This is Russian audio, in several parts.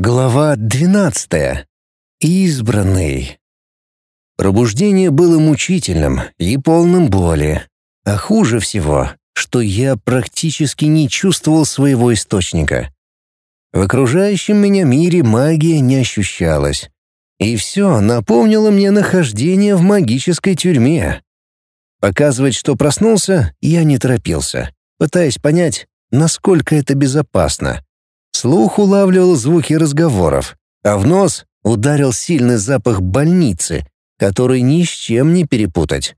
Глава двенадцатая. Избранный. Пробуждение было мучительным и полным боли. А хуже всего, что я практически не чувствовал своего источника. В окружающем меня мире магия не ощущалась. И все напомнило мне нахождение в магической тюрьме. Показывать, что проснулся, я не торопился, пытаясь понять, насколько это безопасно. Слух улавливал звуки разговоров, а в нос ударил сильный запах больницы, который ни с чем не перепутать.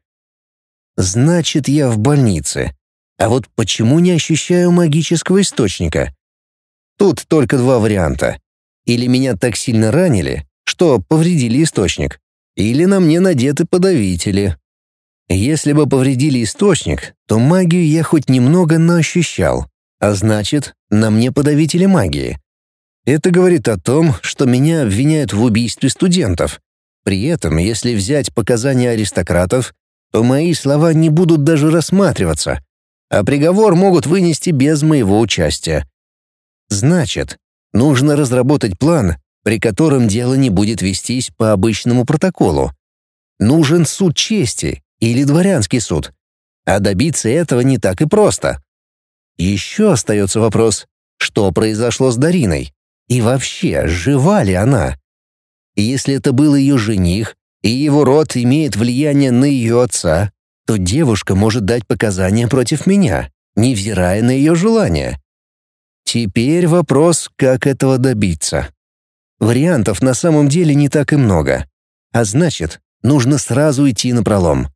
Значит, я в больнице. А вот почему не ощущаю магического источника? Тут только два варианта. Или меня так сильно ранили, что повредили источник, или на мне надеты подавители. Если бы повредили источник, то магию я хоть немного наощущал, а значит, на мне подавители магии. Это говорит о том, что меня обвиняют в убийстве студентов. При этом, если взять показания аристократов, то мои слова не будут даже рассматриваться, а приговор могут вынести без моего участия. Значит, нужно разработать план, при котором дело не будет вестись по обычному протоколу. Нужен суд чести или дворянский суд. А добиться этого не так и просто. Еще остается вопрос, что произошло с Дариной? И вообще, жива ли она? Если это был ее жених, и его род имеет влияние на ее отца, то девушка может дать показания против меня, невзирая на ее желание. Теперь вопрос, как этого добиться. Вариантов на самом деле не так и много. А значит, нужно сразу идти на пролом.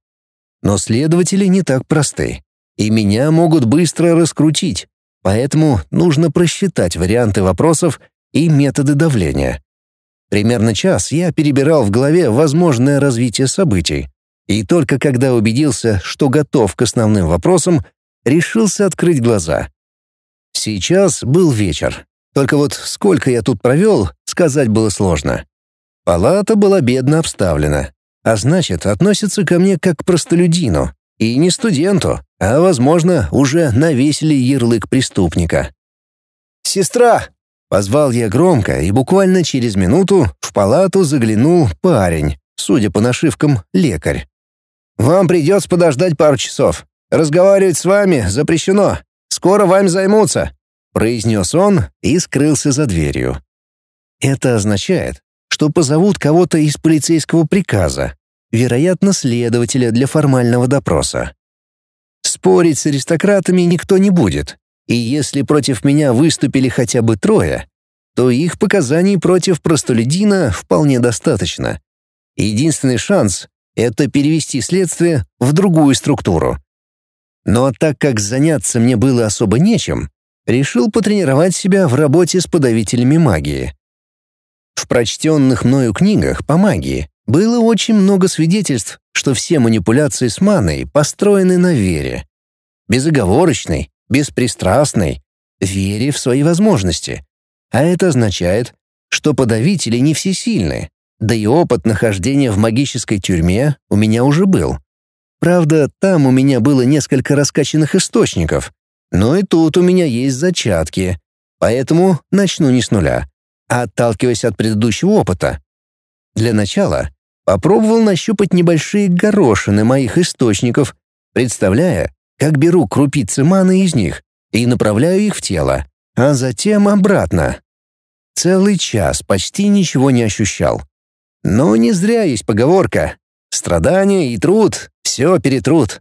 Но следователи не так просты и меня могут быстро раскрутить, поэтому нужно просчитать варианты вопросов и методы давления. Примерно час я перебирал в голове возможное развитие событий, и только когда убедился, что готов к основным вопросам, решился открыть глаза. Сейчас был вечер, только вот сколько я тут провел, сказать было сложно. Палата была бедно обставлена, а значит, относится ко мне как к простолюдину, и не студенту, а, возможно, уже навесили ярлык преступника. «Сестра!» — позвал я громко, и буквально через минуту в палату заглянул парень, судя по нашивкам, лекарь. «Вам придется подождать пару часов. Разговаривать с вами запрещено. Скоро вами займутся», — произнес он и скрылся за дверью. Это означает, что позовут кого-то из полицейского приказа, вероятно, следователя для формального допроса. Спорить с аристократами никто не будет, и если против меня выступили хотя бы трое, то их показаний против простолюдина вполне достаточно. Единственный шанс — это перевести следствие в другую структуру. Но так как заняться мне было особо нечем, решил потренировать себя в работе с подавителями магии. В прочтенных мною книгах по магии было очень много свидетельств, что все манипуляции с маной построены на вере. Безоговорочной, беспристрастной, вере в свои возможности. А это означает, что подавители не всесильны, да и опыт нахождения в магической тюрьме у меня уже был. Правда, там у меня было несколько раскачанных источников, но и тут у меня есть зачатки, поэтому начну не с нуля, а отталкиваясь от предыдущего опыта. Для начала Попробовал нащупать небольшие горошины моих источников, представляя, как беру крупицы маны из них и направляю их в тело, а затем обратно. Целый час почти ничего не ощущал. Но не зря есть поговорка «Страдания и труд — все перетрут».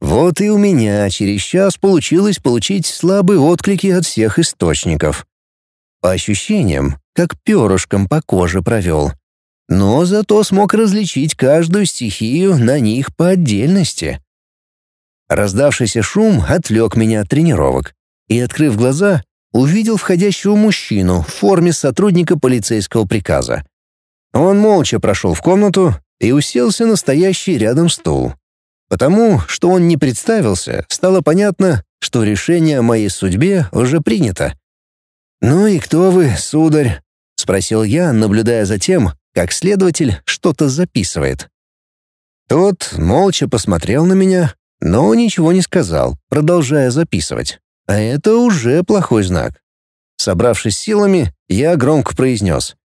Вот и у меня через час получилось получить слабые отклики от всех источников. По ощущениям, как перышком по коже провел но зато смог различить каждую стихию на них по отдельности. Раздавшийся шум отвлек меня от тренировок, и, открыв глаза, увидел входящего мужчину в форме сотрудника полицейского приказа. Он молча прошел в комнату и уселся на стоящий рядом стул. Потому, что он не представился, стало понятно, что решение о моей судьбе уже принято. «Ну и кто вы, сударь?» — спросил я, наблюдая за тем, как следователь что-то записывает. Тот молча посмотрел на меня, но ничего не сказал, продолжая записывать. А это уже плохой знак. Собравшись силами, Я громко произнес.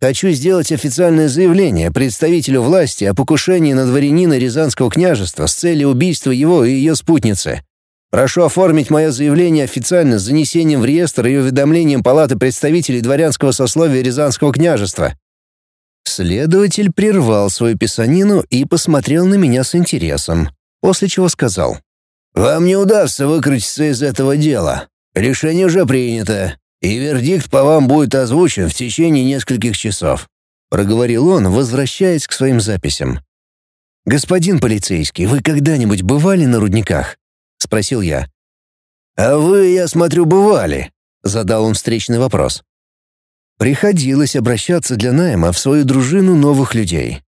«Хочу сделать официальное заявление представителю власти о покушении на дворянина Рязанского княжества с целью убийства его и ее спутницы. Прошу оформить мое заявление официально с занесением в реестр и уведомлением Палаты представителей дворянского сословия Рязанского княжества». Следователь прервал свою писанину и посмотрел на меня с интересом, после чего сказал. «Вам не удастся выкрутиться из этого дела. Решение уже принято, и вердикт по вам будет озвучен в течение нескольких часов», проговорил он, возвращаясь к своим записям. «Господин полицейский, вы когда-нибудь бывали на рудниках?» — спросил я. «А вы, я смотрю, бывали», — задал он встречный вопрос. Приходилось обращаться для найма в свою дружину новых людей.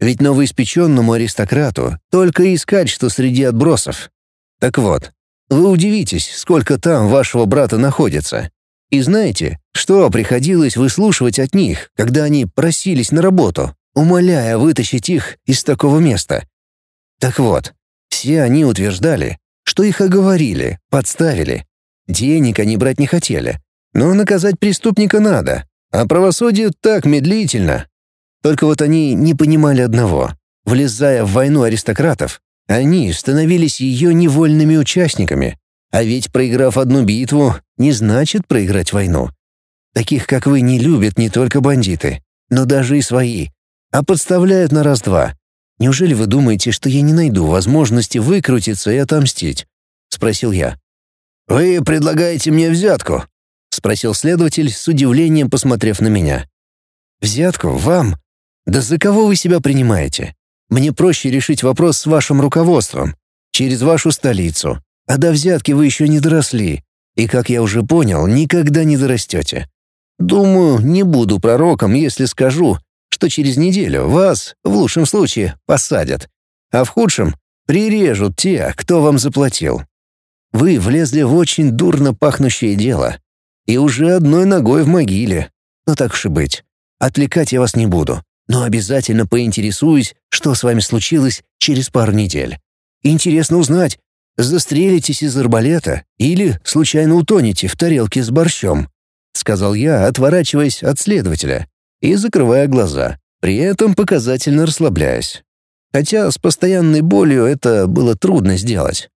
Ведь новоиспеченному аристократу только искать, что среди отбросов. Так вот, вы удивитесь, сколько там вашего брата находится. И знаете, что приходилось выслушивать от них, когда они просились на работу, умоляя вытащить их из такого места? Так вот, все они утверждали, что их оговорили, подставили. Денег они брать не хотели. Но наказать преступника надо, а правосудие так медлительно. Только вот они не понимали одного. Влезая в войну аристократов, они становились ее невольными участниками. А ведь проиграв одну битву, не значит проиграть войну. Таких, как вы, не любят не только бандиты, но даже и свои, а подставляют на раз-два. Неужели вы думаете, что я не найду возможности выкрутиться и отомстить?» — спросил я. «Вы предлагаете мне взятку?» — спросил следователь с удивлением, посмотрев на меня. «Взятку? Вам? Да за кого вы себя принимаете? Мне проще решить вопрос с вашим руководством, через вашу столицу. А до взятки вы еще не доросли, и, как я уже понял, никогда не дорастете. Думаю, не буду пророком, если скажу, что через неделю вас, в лучшем случае, посадят, а в худшем — прирежут те, кто вам заплатил. Вы влезли в очень дурно пахнущее дело и уже одной ногой в могиле. Но так уж и быть. Отвлекать я вас не буду, но обязательно поинтересуюсь, что с вами случилось через пару недель. Интересно узнать, застрелитесь из арбалета или случайно утонете в тарелке с борщом», — сказал я, отворачиваясь от следователя и закрывая глаза, при этом показательно расслабляясь. Хотя с постоянной болью это было трудно сделать.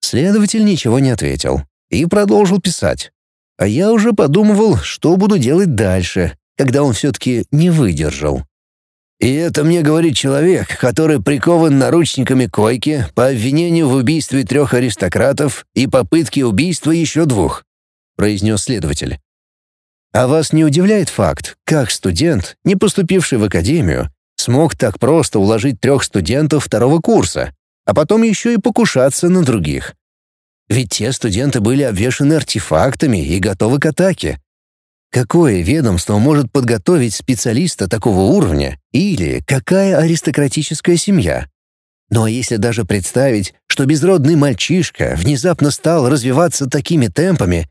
Следователь ничего не ответил и продолжил писать. А я уже подумывал, что буду делать дальше, когда он все-таки не выдержал. И это мне говорит человек, который прикован наручниками к койке по обвинению в убийстве трех аристократов и попытке убийства еще двух», — произнес следователь. А вас не удивляет факт, как студент, не поступивший в академию, смог так просто уложить трех студентов второго курса, а потом еще и покушаться на других? Ведь те студенты были обвешаны артефактами и готовы к атаке. Какое ведомство может подготовить специалиста такого уровня или какая аристократическая семья? Ну а если даже представить, что безродный мальчишка внезапно стал развиваться такими темпами,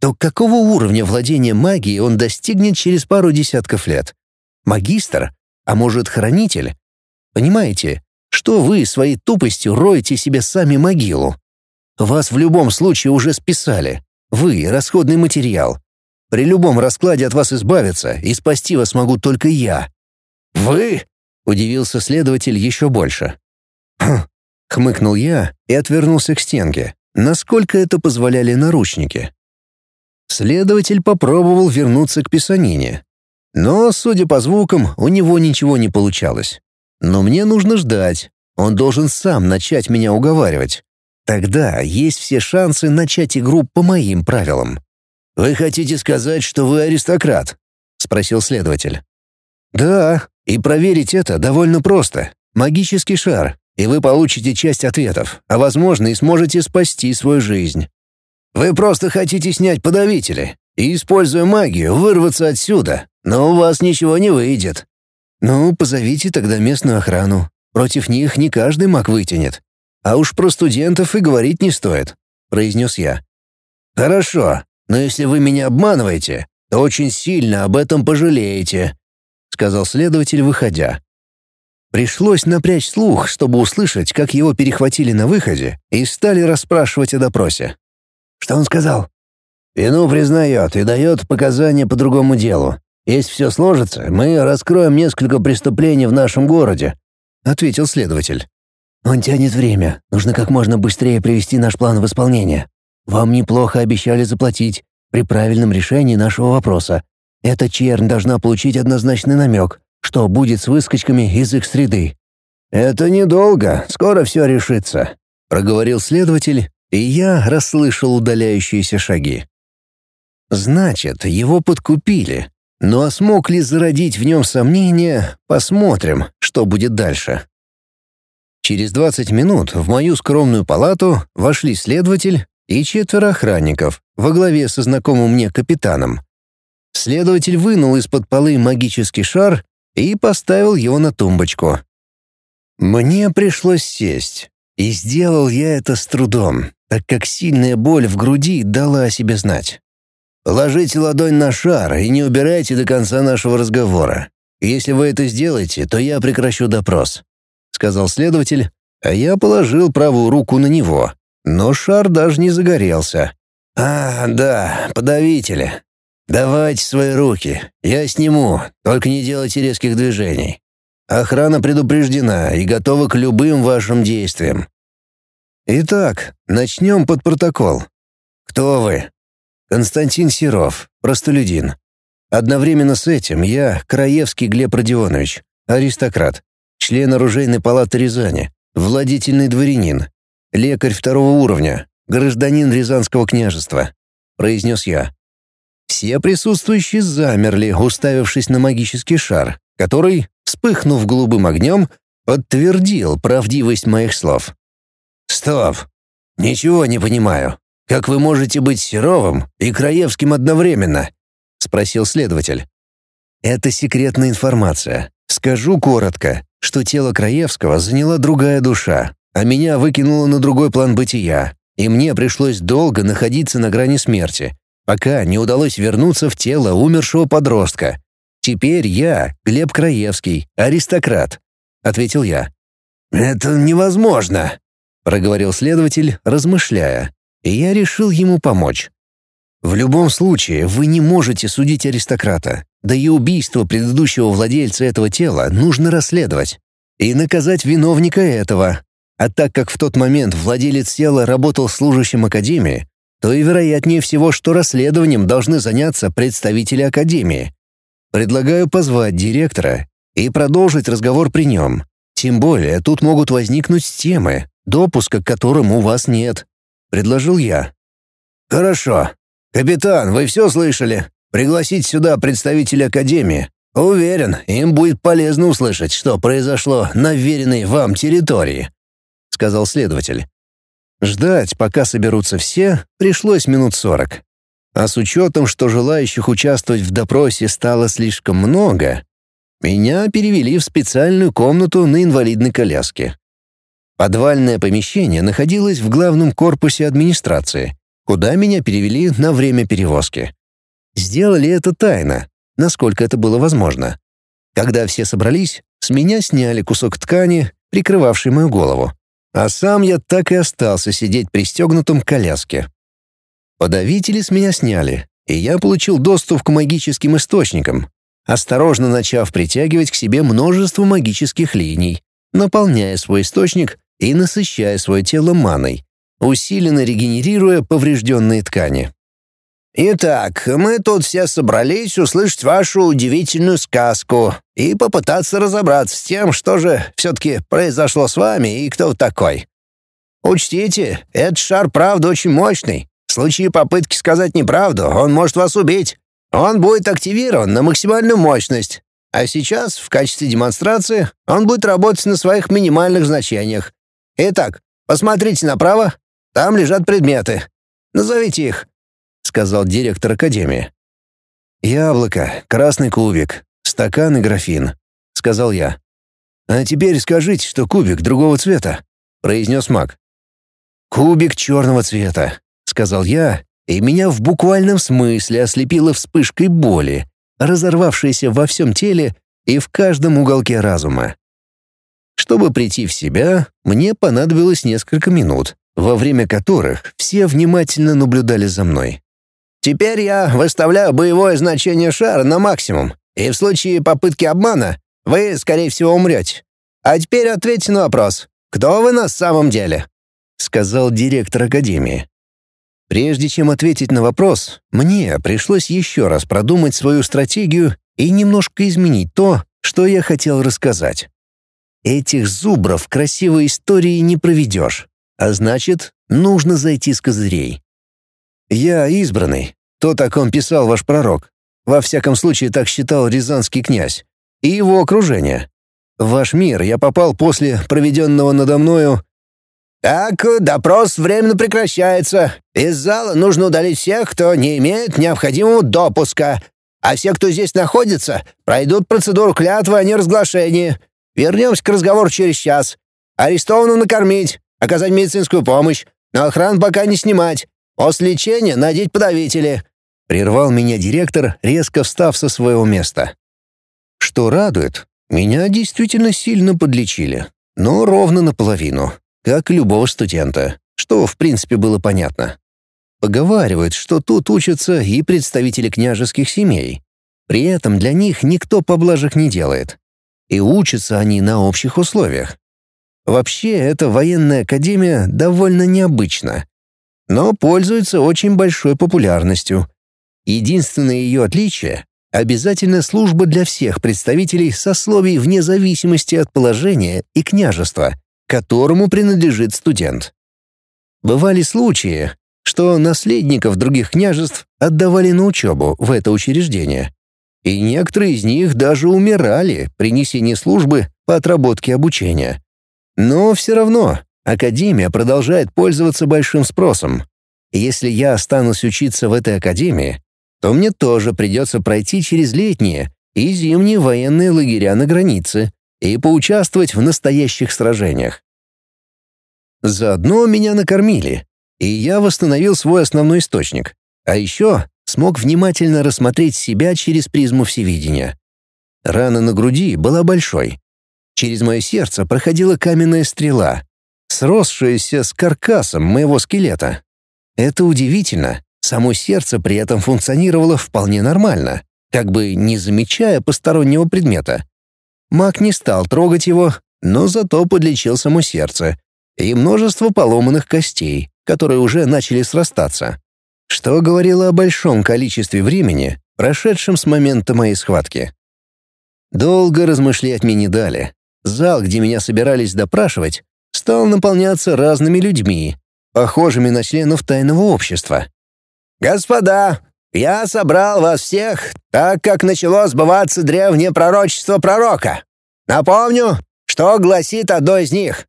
то какого уровня владения магией он достигнет через пару десятков лет? Магистр? А может, хранитель? Понимаете, что вы своей тупостью роете себе сами могилу? Вас в любом случае уже списали. Вы — расходный материал. При любом раскладе от вас избавиться и спасти вас могу только я. «Вы?» — удивился следователь еще больше. «Хм», — хмыкнул я и отвернулся к стенке, насколько это позволяли наручники. Следователь попробовал вернуться к писанине. Но, судя по звукам, у него ничего не получалось. Но мне нужно ждать. Он должен сам начать меня уговаривать. Тогда есть все шансы начать игру по моим правилам. «Вы хотите сказать, что вы аристократ?» — спросил следователь. «Да, и проверить это довольно просто. Магический шар, и вы получите часть ответов, а, возможно, и сможете спасти свою жизнь. Вы просто хотите снять подавители и, используя магию, вырваться отсюда, но у вас ничего не выйдет. Ну, позовите тогда местную охрану. Против них не каждый маг вытянет. А уж про студентов и говорить не стоит», — произнес я. «Хорошо, но если вы меня обманываете, то очень сильно об этом пожалеете», — сказал следователь, выходя. Пришлось напрячь слух, чтобы услышать, как его перехватили на выходе и стали расспрашивать о допросе. Что он сказал? Вину признает и дает показания по другому делу. Если все сложится, мы раскроем несколько преступлений в нашем городе», — ответил следователь. «Он тянет время. Нужно как можно быстрее привести наш план в исполнение. Вам неплохо обещали заплатить при правильном решении нашего вопроса. Эта чернь должна получить однозначный намек, что будет с выскочками из их среды». «Это недолго, скоро все решится», — проговорил следователь, и я расслышал удаляющиеся шаги. «Значит, его подкупили. Ну а смог ли зародить в нем сомнения, посмотрим, что будет дальше». Через 20 минут в мою скромную палату вошли следователь и четверо охранников во главе со знакомым мне капитаном. Следователь вынул из-под полы магический шар и поставил его на тумбочку. Мне пришлось сесть, и сделал я это с трудом, так как сильная боль в груди дала о себе знать. «Положите ладонь на шар и не убирайте до конца нашего разговора. Если вы это сделаете, то я прекращу допрос», — сказал следователь, а я положил правую руку на него, но шар даже не загорелся. «А, да, подавители. Давайте свои руки, я сниму, только не делайте резких движений. Охрана предупреждена и готова к любым вашим действиям. Итак, начнем под протокол. Кто вы? Константин Серов, простолюдин. Одновременно с этим я Краевский Глеб Родионович, аристократ, член оружейной палаты Рязани, владетельный дворянин, лекарь второго уровня, гражданин Рязанского княжества, произнес я. Все присутствующие замерли, уставившись на магический шар, который, вспыхнув голубым огнем, подтвердил правдивость моих слов. «Стоп! Ничего не понимаю. Как вы можете быть Серовым и Краевским одновременно?» — спросил следователь. «Это секретная информация. Скажу коротко, что тело Краевского заняла другая душа, а меня выкинуло на другой план бытия, и мне пришлось долго находиться на грани смерти, пока не удалось вернуться в тело умершего подростка, Теперь я Глеб Краевский, аристократ», — ответил я. «Это невозможно», — проговорил следователь, размышляя, и я решил ему помочь. «В любом случае, вы не можете судить аристократа, да и убийство предыдущего владельца этого тела нужно расследовать и наказать виновника этого. А так как в тот момент владелец тела работал служащим Академии, то и вероятнее всего, что расследованием должны заняться представители Академии. Предлагаю позвать директора и продолжить разговор при нем. Тем более тут могут возникнуть темы, допуска к которым у вас нет», — предложил я. «Хорошо. Капитан, вы все слышали? Пригласить сюда представителя Академии. Уверен, им будет полезно услышать, что произошло на веренной вам территории», — сказал следователь. Ждать, пока соберутся все, пришлось минут сорок. А с учетом, что желающих участвовать в допросе стало слишком много, меня перевели в специальную комнату на инвалидной коляске. Подвальное помещение находилось в главном корпусе администрации, куда меня перевели на время перевозки. Сделали это тайно, насколько это было возможно. Когда все собрались, с меня сняли кусок ткани, прикрывавший мою голову. А сам я так и остался сидеть пристегнутым к коляске. Подавители с меня сняли, и я получил доступ к магическим источникам, осторожно начав притягивать к себе множество магических линий, наполняя свой источник и насыщая свое тело маной, усиленно регенерируя поврежденные ткани. «Итак, мы тут все собрались услышать вашу удивительную сказку и попытаться разобраться с тем, что же все-таки произошло с вами и кто вы такой. Учтите, этот шар правда очень мощный, в случае попытки сказать неправду, он может вас убить. Он будет активирован на максимальную мощность. А сейчас, в качестве демонстрации, он будет работать на своих минимальных значениях. Итак, посмотрите направо. Там лежат предметы. Назовите их», — сказал директор академии. «Яблоко, красный кубик, стакан и графин», — сказал я. «А теперь скажите, что кубик другого цвета», — произнес маг. «Кубик черного цвета сказал я, и меня в буквальном смысле ослепило вспышкой боли, разорвавшейся во всем теле и в каждом уголке разума. Чтобы прийти в себя, мне понадобилось несколько минут, во время которых все внимательно наблюдали за мной. Теперь я выставляю боевое значение шара на максимум, и в случае попытки обмана вы, скорее всего, умрете. А теперь ответьте на вопрос. Кто вы на самом деле?» — сказал директор Академии. Прежде чем ответить на вопрос, мне пришлось еще раз продумать свою стратегию и немножко изменить то, что я хотел рассказать. Этих зубров красивой истории не проведешь, а значит, нужно зайти с козырей. Я избранный, то, о ком писал ваш пророк. Во всяком случае, так считал рязанский князь. И его окружение. В ваш мир я попал после проведенного надо мною... «Так, допрос временно прекращается. Из зала нужно удалить всех, кто не имеет необходимого допуска, а все, кто здесь находится, пройдут процедуру клятвы о неразглашении. Вернемся к разговору через час. Арестованным накормить, оказать медицинскую помощь, но охрану пока не снимать. После лечения надеть подавители». Прервал меня директор, резко встав со своего места. Что радует, меня действительно сильно подлечили, но ровно наполовину, как любого студента, что в принципе было понятно. Поговаривают, что тут учатся и представители княжеских семей. При этом для них никто поблажек не делает. И учатся они на общих условиях. Вообще, эта военная академия довольно необычна, но пользуется очень большой популярностью. Единственное ее отличие — обязательная служба для всех представителей сословий вне зависимости от положения и княжества, которому принадлежит студент. Бывали случаи, что наследников других княжеств отдавали на учебу в это учреждение, и некоторые из них даже умирали при несении службы по отработке обучения. Но все равно Академия продолжает пользоваться большим спросом. если я останусь учиться в этой академии, то мне тоже придется пройти через летние и зимние военные лагеря на границе и поучаствовать в настоящих сражениях. Заодно меня накормили, и я восстановил свой основной источник. А еще смог внимательно рассмотреть себя через призму всевидения. Рана на груди была большой. Через мое сердце проходила каменная стрела, сросшаяся с каркасом моего скелета. Это удивительно. Само сердце при этом функционировало вполне нормально, как бы не замечая постороннего предмета. Маг не стал трогать его, но зато подлечил само сердце и множество поломанных костей, которые уже начали срастаться. Что говорило о большом количестве времени, прошедшем с момента моей схватки. Долго размышлять мне не дали. Зал, где меня собирались допрашивать, стал наполняться разными людьми, похожими на членов тайного общества. «Господа, я собрал вас всех, так как начало сбываться древнее пророчество пророка. Напомню, что гласит одно из них.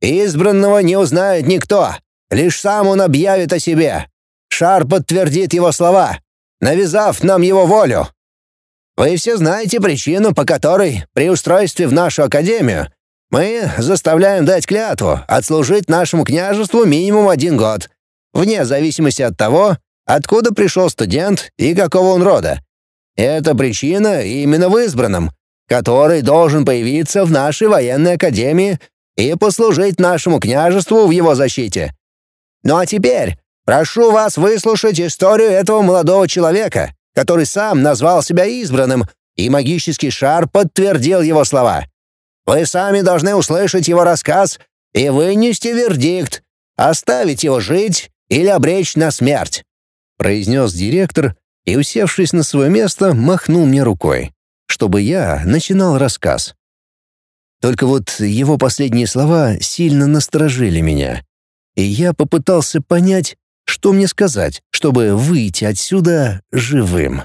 Избранного не узнает никто, лишь сам он объявит о себе. Шар подтвердит его слова, навязав нам его волю. Вы все знаете причину, по которой при устройстве в нашу академию мы заставляем дать клятву отслужить нашему княжеству минимум один год, вне зависимости от того, откуда пришел студент и какого он рода. Эта причина именно в избранном, который должен появиться в нашей военной академии и послужить нашему княжеству в его защите. Ну а теперь прошу вас выслушать историю этого молодого человека, который сам назвал себя избранным, и магический шар подтвердил его слова. Вы сами должны услышать его рассказ и вынести вердикт, оставить его жить или обречь на смерть», — произнес директор и, усевшись на свое место, махнул мне рукой, чтобы я начинал рассказ. Только вот его последние слова сильно насторожили меня, и я попытался понять, что мне сказать, чтобы выйти отсюда живым.